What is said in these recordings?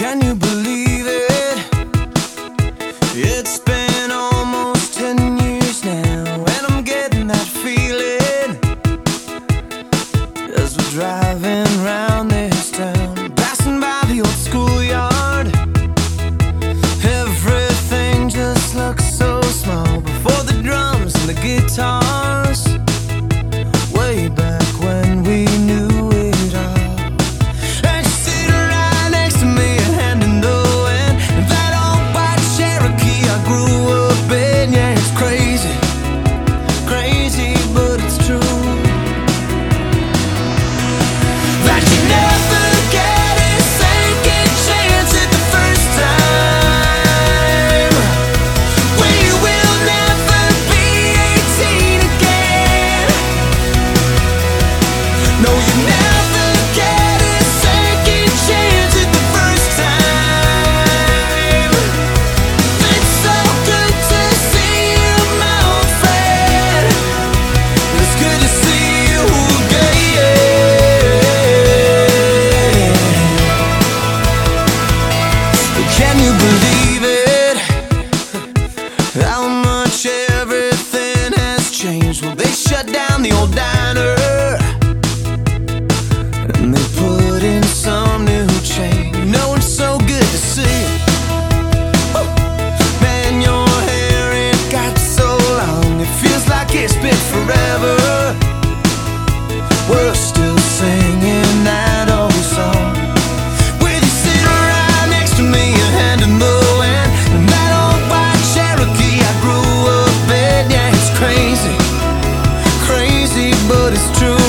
Can you believe it? It's been almost 10 years now, and I'm getting that feeling as we're driving round. the old dime. but it's true.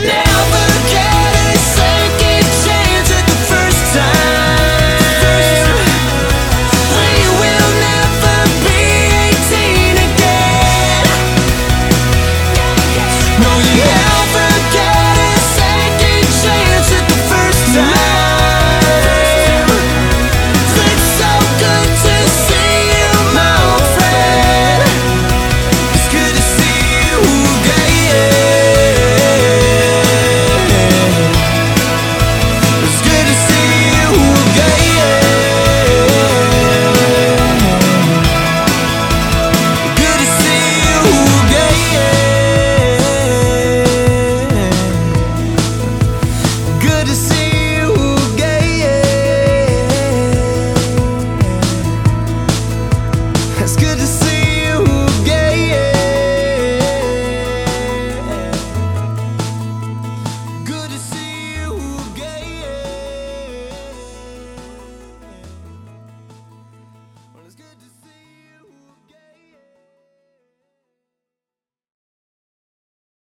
Yeah.